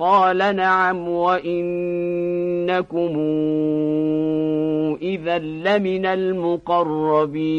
قال نعم وإنكم إذا لمن المقربين.